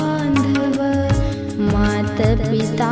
बान्धव माता पिता